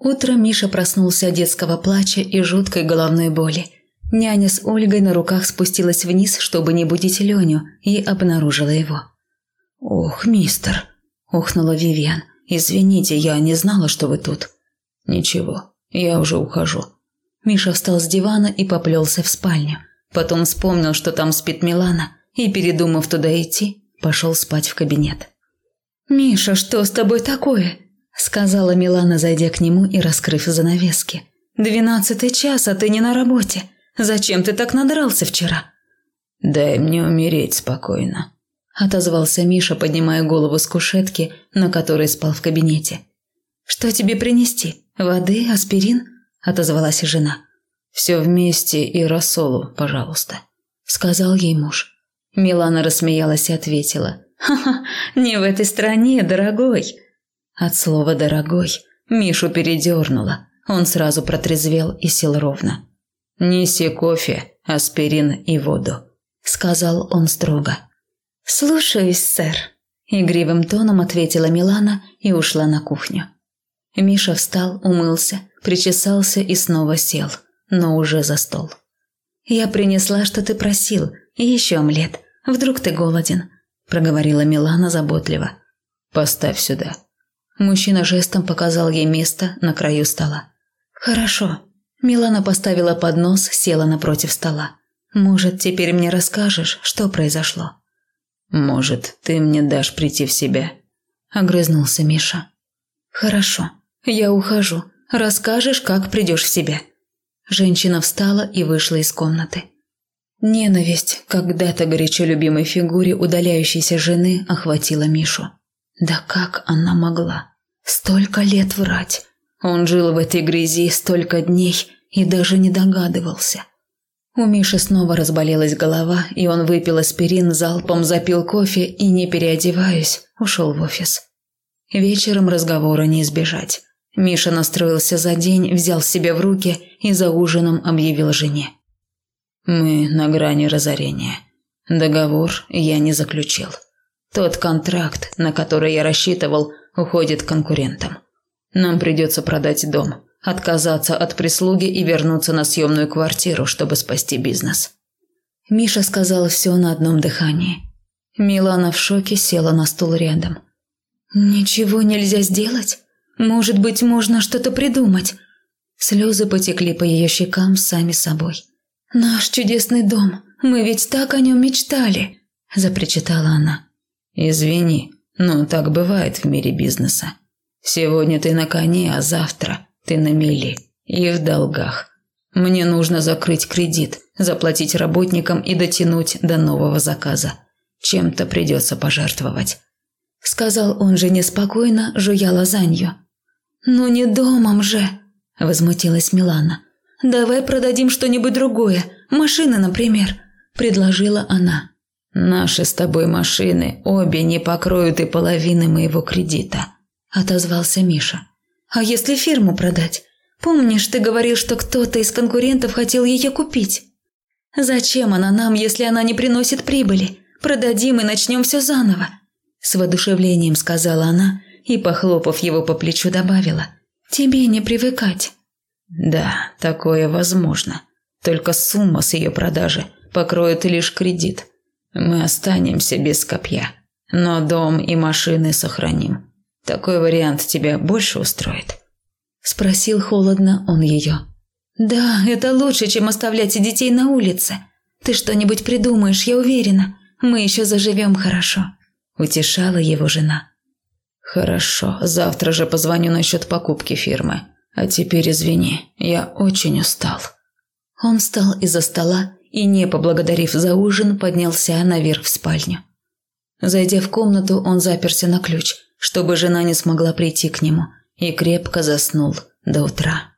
Утром Миша проснулся от детского плача и жуткой головной боли. Няня с Ольгой на руках спустилась вниз, чтобы не будить Леню, и обнаружила его. «Ох, мистер!» – ухнула Вивиан. «Извините, я не знала, что вы тут». «Ничего, я уже ухожу». Миша встал с дивана и поплелся в спальню. Потом вспомнил, что там спит Милана, и, передумав туда идти, пошел спать в кабинет. «Миша, что с тобой такое?» – сказала Милана, зайдя к нему и раскрыв занавески. «Двенадцатый час, а ты не на работе. Зачем ты так надрался вчера?» «Дай мне умереть спокойно», – отозвался Миша, поднимая голову с кушетки, на которой спал в кабинете. «Что тебе принести? Воды, аспирин?» – отозвалась жена. «Все вместе и рассолу, пожалуйста», – сказал ей муж. Милана рассмеялась и ответила. «Ха-ха, не в этой стране, дорогой!» От слова «дорогой» Мишу передернуло. Он сразу протрезвел и сел ровно. «Неси кофе, аспирин и воду», – сказал он строго. «Слушаюсь, сэр», – игривым тоном ответила Милана и ушла на кухню. Миша встал, умылся, причесался и снова сел, но уже за стол. «Я принесла, что ты просил, и еще омлет. Вдруг ты голоден?» – проговорила Милана заботливо. «Поставь сюда». Мужчина жестом показал ей место на краю стола. «Хорошо». Милана поставила поднос, села напротив стола. «Может, теперь мне расскажешь, что произошло?» «Может, ты мне дашь прийти в себя?» – огрызнулся Миша. «Хорошо, я ухожу. Расскажешь, как придешь в себя». Женщина встала и вышла из комнаты. Ненависть когда-то горячо любимой фигуре удаляющейся жены охватила Мишу. Да как она могла? Столько лет врать. Он жил в этой грязи столько дней и даже не догадывался. У Миши снова разболелась голова, и он выпил аспирин, залпом запил кофе и, не переодеваясь, ушел в офис. Вечером разговора не избежать. Миша настроился за день, взял себя в руки и за ужином объявил жене. Мы на грани разорения. Договор я не заключил. Тот контракт, на который я рассчитывал, уходит конкурентам. Нам придется продать дом, отказаться от прислуги и вернуться на съемную квартиру, чтобы спасти бизнес. Миша сказал все на одном дыхании. Милана в шоке села на стул рядом. «Ничего нельзя сделать? Может быть, можно что-то придумать?» Слезы потекли по ее щекам сами собой. «Наш чудесный дом, мы ведь так о нем мечтали», – запричитала она. «Извини, но так бывает в мире бизнеса. Сегодня ты на коне, а завтра ты на мели и в долгах. Мне нужно закрыть кредит, заплатить работникам и дотянуть до нового заказа. Чем-то придется пожертвовать», – сказал он же неспокойно, жуя лазанью. «Ну не домом же», – возмутилась Милана. «Давай продадим что-нибудь другое, машины, например», – предложила она. «Наши с тобой машины обе не покроют и половины моего кредита», – отозвался Миша. «А если фирму продать? Помнишь, ты говорил, что кто-то из конкурентов хотел ее купить? Зачем она нам, если она не приносит прибыли? Продадим и начнем все заново», – с воодушевлением сказала она и, похлопав его по плечу, добавила. «Тебе не привыкать». Да, такое возможно. Только сумма с ее продажи покроет лишь кредит. Мы останемся без копья, но дом и машины сохраним. Такой вариант тебя больше устроит? Спросил холодно он ее. Да, это лучше, чем оставлять детей на улице. Ты что-нибудь придумаешь, я уверена. Мы еще заживем хорошо. Утешала его жена. Хорошо, завтра же позвоню насчет покупки фирмы. А теперь извини, я очень устал». Он встал из-за стола и, не поблагодарив за ужин, поднялся наверх в спальню. Зайдя в комнату, он заперся на ключ, чтобы жена не смогла прийти к нему, и крепко заснул до утра.